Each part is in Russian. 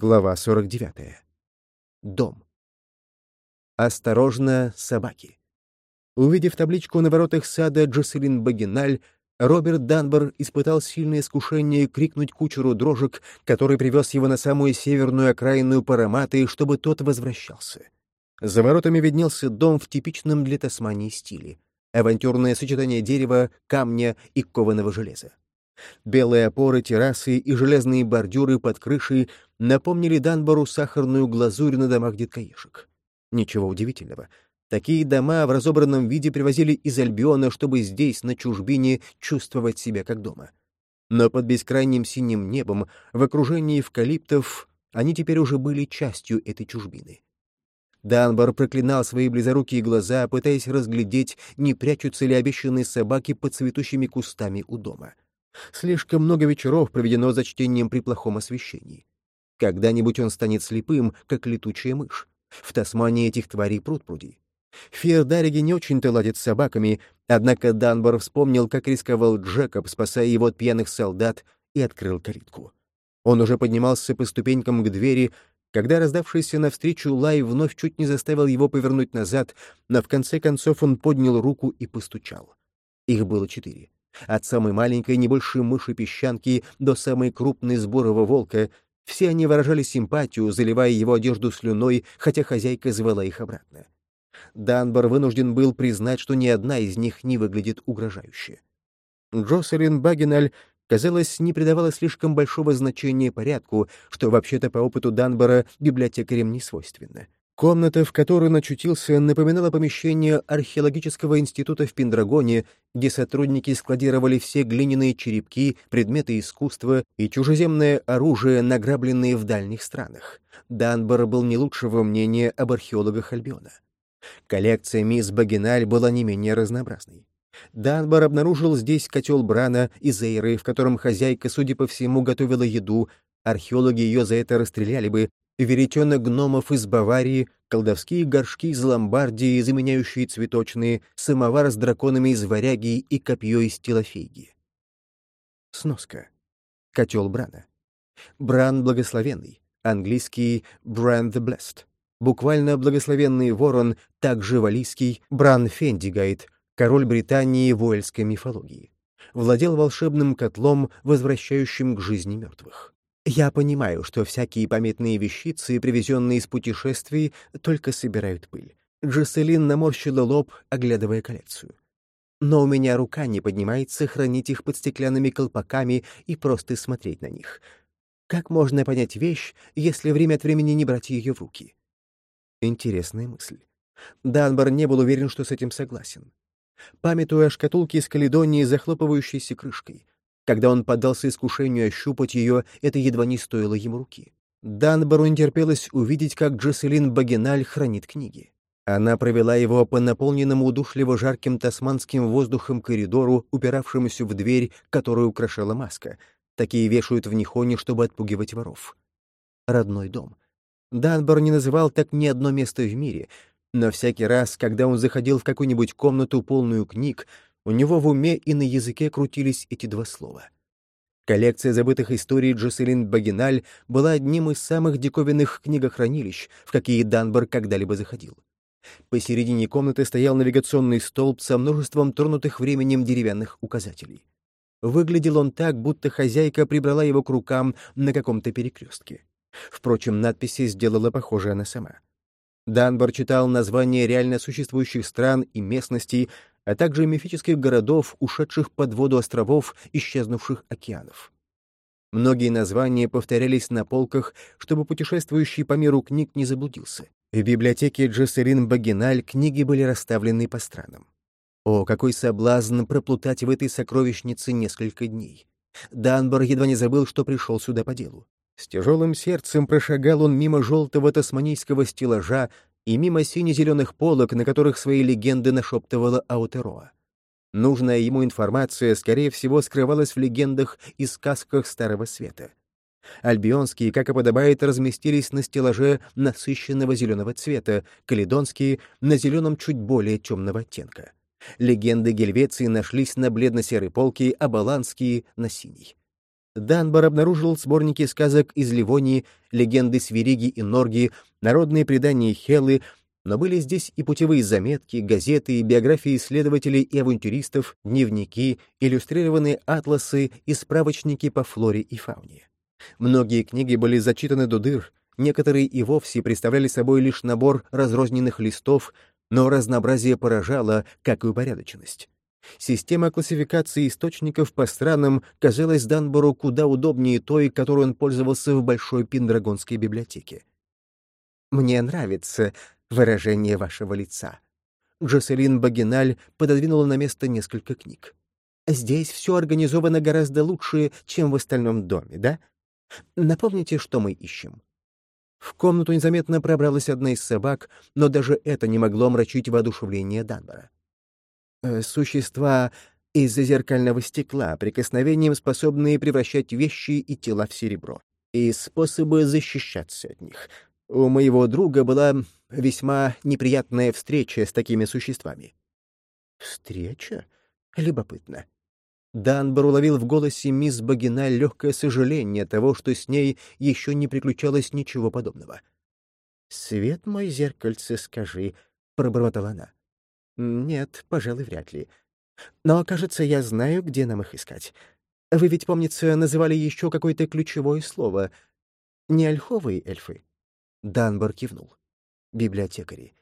Глава 49. Дом. Осторожно, собаки. Увидев табличку на воротах сада Джоселин Багиналь, Роберт Данбор испытал сильное искушение крикнуть кучеру дрожек, который привез его на самую северную окраинную Параматы, чтобы тот возвращался. За воротами виднелся дом в типичном для Тасмании стиле. Авантюрное сочетание дерева, камня и кованого железа. Белые опоры, террасы и железные бордюры под крышей напомнили Данбору сахарную глазурь на домах деткаешек. Ничего удивительного. Такие дома в разобранном виде привозили из Альбиона, чтобы здесь, на чужбине, чувствовать себя как дома. Но под бескрайним синим небом, в окружении эвкалиптов, они теперь уже были частью этой чужбины. Данбор проклинал свои близорукие глаза, пытаясь разглядеть, не прячутся ли обещанные собаки под цветущими кустами у дома. Слишком много вечеров проведено за чтением при плохом освещении. Когда-нибудь он станет слепым, как летучая мышь. В Тасмании этих тварей пруд-пруди. Фейердариги не очень-то ладят с собаками, однако Данбор вспомнил, как рисковал Джекоб, спасая его от пьяных солдат, и открыл калитку. Он уже поднимался по ступенькам к двери, когда раздавшийся навстречу лай вновь чуть не заставил его повернуть назад, но в конце концов он поднял руку и постучал. Их было четыре. От самой маленькой, не больше мыши-песчанки до самой крупной сборого волка, все они выражали симпатию, заливая его одежду слюной, хотя хозяйка звала их обратно. Данбор вынужден был признать, что ни одна из них не выглядит угрожающе. Джоселин Багиналь, казалось, не придавала слишком большого значения порядку, что вообще-то по опыту Данбора библиотекарям не свойственно. Комната, в которой начутился, напоминала помещение археологического института в Пендрагоне, где сотрудники складировали все глиняные черепки, предметы искусства и чужеземное оружие, награбленные в дальних странах. Данбор был не лучшего мнения об археологах Альбиона. Коллекция мисс Багиналь была не менее разнообразной. Данбор обнаружил здесь котел Брана и Зейры, в котором хозяйка, судя по всему, готовила еду, археологи ее за это расстреляли бы, веретена гномов из Баварии, колдовские горшки из Ломбардии, заменяющие цветочные, самовар с драконами из Варяги и копье из Телофейги. Сноска. Котел Брана. Бран благословенный, английский Brand the Blessed. Буквально благословенный ворон, также валийский Бран Фендигайт, король Британии в уэльской мифологии. Владел волшебным котлом, возвращающим к жизни мертвых. Я понимаю, что всякие памятные вещицы, привезенные из путешествий, только собирают пыль. Джесселин наморщила лоб, оглядывая коллекцию. Но у меня рука не поднимается хранить их под стеклянными колпаками и просто смотреть на них. Как можно понять вещь, если время от времени не брать ее в руки? Интересная мысль. Данбар не был уверен, что с этим согласен. Памятуя о шкатулке из Каледонии, захлопывающейся крышкой, когда он поддался искушению ощупать ее, это едва не стоило ему руки. Данбору не терпелось увидеть, как Джесселин Багиналь хранит книги. Она провела его по наполненному удушливо жарким тасманским воздухом коридору, упиравшемуся в дверь, которую украшала маска. Такие вешают в Нихоне, чтобы отпугивать воров. Родной дом. Данбор не называл так ни одно место в мире, но всякий раз, когда он заходил в какую-нибудь комнату, полную книг, у него в уме и на языке крутились эти два слова. Коллекция забытых историй Джоселин Багиналь была одним из самых диковинных книгохранилищ, в какие Данбор когда-либо заходил. Посередине комнаты стоял навигационный столб со множеством тронутых временем деревянных указателей. Выглядел он так, будто хозяйка прибрала его к рукам на каком-то перекрестке. Впрочем, надписи сделала похожая она сама. Данбор читал названия реально существующих стран и местностей, а также мифических городов, ушедших под воду островов, исчезнувших океанов. Многие названия повторялись на полках, чтобы путешествующий по миру книг не заблудился. В библиотеке Джессерин Багиналь книги были расставлены по странам. О, какой соблазн проплутать в этой сокровищнице несколько дней! Данбор едва не забыл, что пришел сюда по делу. С тяжелым сердцем прошагал он мимо желтого тасманийского стеллажа, и мимо сине-зеленых полок, на которых свои легенды нашептывала Аутероа. Нужная ему информация, скорее всего, скрывалась в легендах и сказках Старого Света. Альбионские, как и подобает, разместились на стеллаже насыщенного зеленого цвета, каледонские — на зеленом чуть более темного оттенка. Легенды Гельвеции нашлись на бледно-серой полке, а баланские — на синий. Данбар обнаружил сборники сказок из Ливонии, легенды Свириги и Норги, народные предания Хелы, но были здесь и путевые заметки, газеты, биографии исследователей и авантюристов, дневники, иллюстрированные атласы и справочники по флоре и фауне. Многие книги были зачитаны до дыр, некоторые и вовсе представляли собой лишь набор разрозненных листов, но разнообразие поражало, как и упорядоченность. Система классификации источников по странам казалась Данбору куда удобнее той, которой он пользовался в Большой Пиндрагонской библиотеке. «Мне нравится выражение вашего лица». Джоселин Багиналь пододвинула на место несколько книг. «Здесь все организовано гораздо лучше, чем в остальном доме, да? Напомните, что мы ищем». В комнату незаметно пробралась одна из собак, но даже это не могло омрачить воодушевление Данбора. Э, существа из зеркального стекла, прикосновением способные превращать вещи и тела в серебро, и способы защищаться от них. У моего друга была весьма неприятная встреча с такими существами. Встреча? Любопытно. Данбор уловил в голосе мисс Багина легкое сожаление того, что с ней еще не приключалось ничего подобного. «Свет мой зеркальце, скажи», — пробормотала она. «Нет, пожалуй, вряд ли. Но, кажется, я знаю, где нам их искать. Вы ведь, помнится, называли еще какое-то ключевое слово. Не ольховые эльфы?» Данбор кивнул. Библиотекари.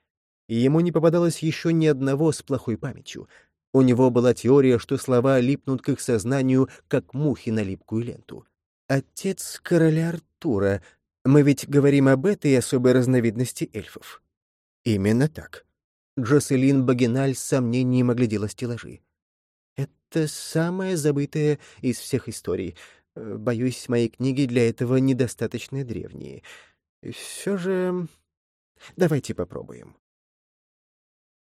ему не попадалось еще ни одного с плохой памятью. У него была теория, что слова липнут к их сознанию, как мухи на липкую ленту. «Отец короля Артура. Мы ведь говорим об этой особой разновидности эльфов». «Именно так». Джоселин Багиналь с сомнением оглядела стеллажи. «Это самое забытое из всех историй. Боюсь, мои книги для этого недостаточно древние. Все же... Давайте попробуем».